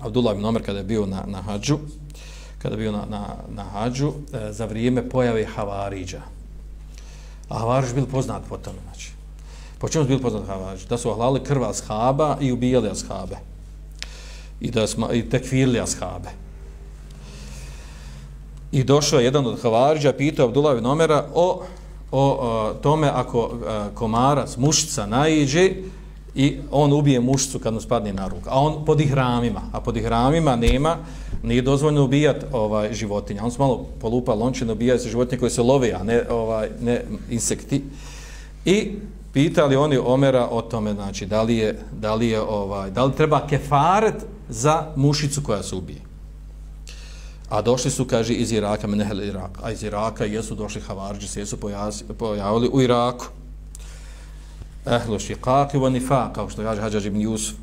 Abdullah ibn Omer kada je bio na, na hađu, kada je bio na, na, na hađu, e, za vrijeme pojave Havariđa. A Havariđ bil poznat po tome, znači. Po čemu su bili poznat Havariđ? Da su ohlali krva ashaba i ubijali ashabe. I da smo, i tekvirili ashabe. I došao je jedan od Havariđa, pitao Abdullah ibn Omera o, o, o tome ako a, komarac, mušica naiđe, i on ubije mušicu kad mu spadne na ruku. A on pod ihramima, a pod ihramima nema, nije dozvoljno ubijati ovaj, životinja. On se malo polupa lončin, ubijaju se životinje koje se love, a ne, ovaj, ne insekti. I pitali oni Omera o tome, znači, da li, je, da li, je, ovaj, da li treba kefaret za mušicu koja se ubije. A došli su, kaže, iz Iraka, menehel Irak. A iz Iraka jesu došli Havarđi, se jesu pojavili u Iraku ahlu šiqaqi wa nifaq, kao što kaže Hadžađ ibn Jusuf.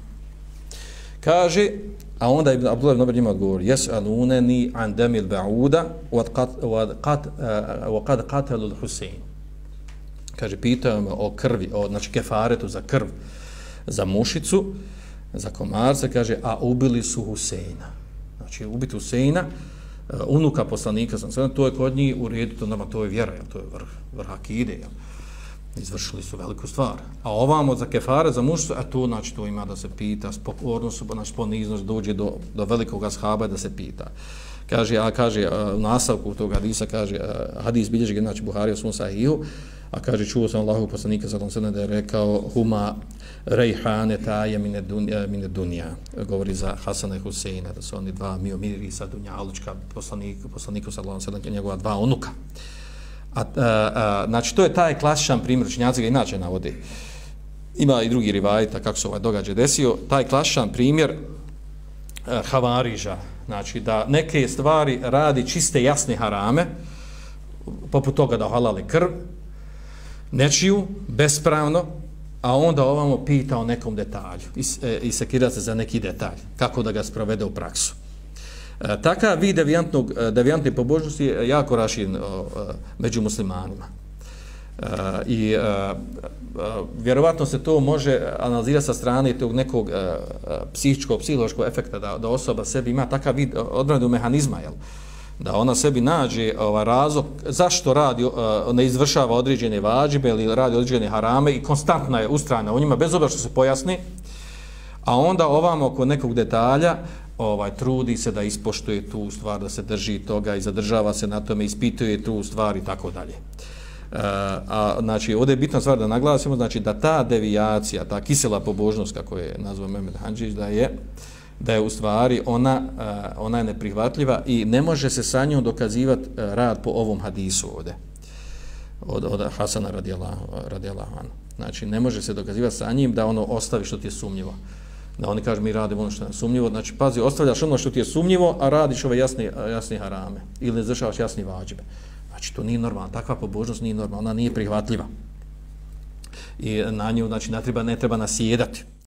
Kaže, a onda ibn Abdullah ibn Omer njima odgovori, jes'aluneni an demil ba'uda wa kad eh, qatalu Husein. Kaže, pitaju me o krvi, o, znači kefaretu za krv, za mušicu, za komarca, kaže, a ubili su Huseina. Znači, ubiti Huseina, eh, unuka poslanika, sam, to je kod njih u redu, to, nama, to je vjera, jel, to je vrh, vrh akide, jel? Izvršili su veliku stvar. A ovamo za kefare, za mušcu, a to znači to ima da se pita, spokorno su, znači, poniznost dođe do, do velikog ashaba da se pita. Kaže, a kaže, a, u nastavku tog hadisa, kaže, a, hadis bilježi ga, znači Buhari u svom sahihu, a kaže, čuo sam Allahu poslanika za tom da je rekao, huma rejhane taje mine, dunja, mine dunja, govori za Hasana i Huseina, da su oni dva mio mirisa dunja, alučka poslanik, poslaniku sa Allahom njegova dva unuka. A, a, a, znači, to je taj klasičan primjer, učinjaci ga inače navode. Ima i drugi rivajta kako se ovaj događaj desio. Taj klasičan primjer a, havariža, znači da neke stvari radi čiste jasne harame, poput toga da halale krv, nečiju, bespravno, a onda ovamo pita o nekom detalju i, e, i sekira se za neki detalj, kako da ga sprovede u praksu. E, takav vid devijantnog, e, devijantne pobožnosti je jako raširen e, među muslimanima. I vjerovatno se to može analizirati sa strane tog nekog psihičkog, psihološkog efekta da, da osoba sebi ima takav vid odbranu mehanizma, jel? da ona sebi nađe ovaj razlog zašto radi ne izvršava određene vađibe ili radi određene harame i konstantna je ustrajna u njima bez obzira što se pojasni a onda ovamo oko nekog detalja ovaj trudi se da ispoštuje tu stvar, da se drži toga i zadržava se na tome, ispituje tu stvar i tako dalje. E, a znači ovdje je bitna stvar da naglasimo znači da ta devijacija, ta kisela pobožnost kako je nazvao Mehmed Hanđić da je da je u stvari ona e, ona je neprihvatljiva i ne može se sa njom dokazivati e, rad po ovom hadisu ovdje od, od Hasana radijallahu, radijallahu znači ne može se dokazivati sa njim da ono ostavi što ti je sumnjivo da oni kažu mi radimo ono što je sumnjivo, znači pazi, ostavljaš ono što ti je sumnjivo, a radiš ove jasne, jasne harame ili ne izvršavaš jasne vađbe. Znači to nije normalno, takva pobožnost nije normalna, ona nije prihvatljiva. I na nju, znači, ne treba, ne treba nasjedati.